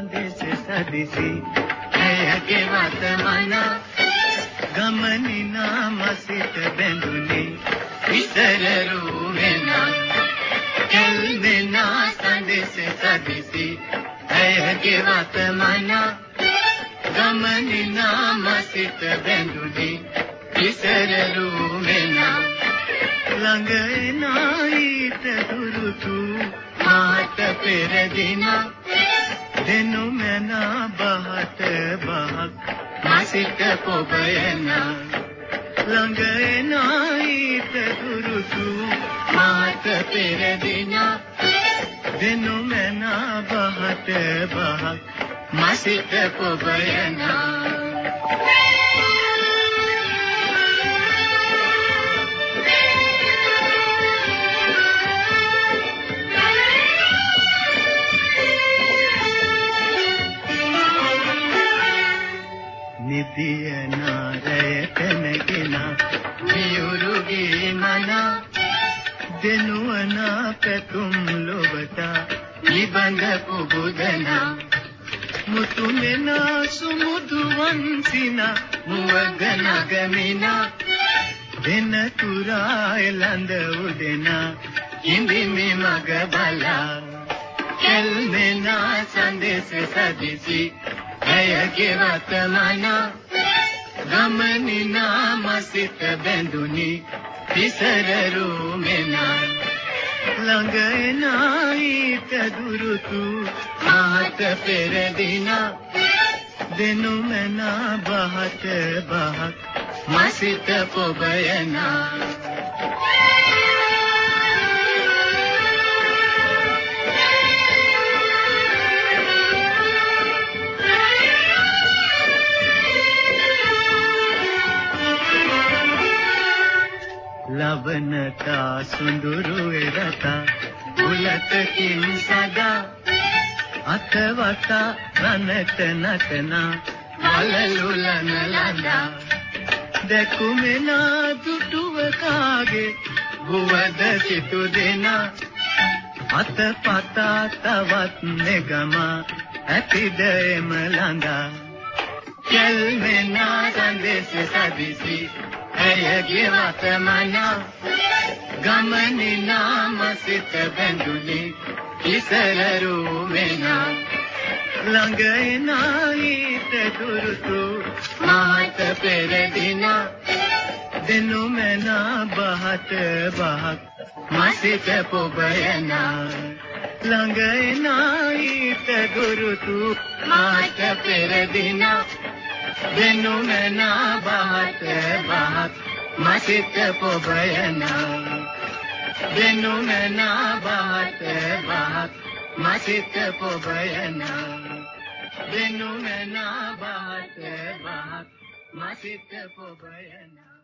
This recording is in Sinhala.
සදිසි ඇයගේ වතමන ගමනිනා මසිත බැඳුනේ. විතර රූවෙනා කල්මෙනා සඳෙස සදිසි. ඇයගේ වතමන ගමනිනා මසිත බැඳුනේ. විතර රූවෙනා ළඟ එනායිත දුරුතු මාත පෙර දිනා දෙනු මන බහත බහක්. මාසිට පොබයන ළඟ එනායිත දුරුතු මාත පෙර දිනා දෙනු මන බහත බහක්. මාසිට පොබයන නිදිය නාරයට නැගෙන මියුරුගේ මන දෙනුවන පැතුම් ලොවට නිබඳ පුබුදන මුතුමෙන සුමුදු වන්සින මුවග නගමින දෙන තුරා එළඳ උදෙන ඉඳිමි මග බලා කෙල්මෙනා සඳෙස සදිසි ඇයගේ වතමන ගමනිනා මසිත බැඳුනි පිසර රූමෙන ළඟ එනායිත දුරුතු මාත පෙර දින දෙනු මන බහත බහක් මසිත පොබයනා ලබනතා සුඳුරු එරත බුලතකින් සදා. අතවත රනට නටන. වලලුලන ලඳා. දැකුමෙනා දුටුව කාගේ? බුවද සිටු දෙන. අතපතා තවත් නෙගම. ඇතිද එම ළඟා. කෙල්මෙනා සඳෙස සදිසි. ඇයගේ වතමන ගමනිනා මසිත බැඳුනේ. ඉසර රූමෙනා ළඟ එනායිත දුරුතු මාත පෙර දින දෙනු මන බහත බහක් මසිත පොබයනා. ළඟ එනායිත දුරුතු මාත පෙර දින දෙනු මන බහත බහක් මසිත පොබයන. දෙනු මන බහත බහක් මසිත පොබයන. දෙනු මන බහත බහක් මසිත පොබයනා.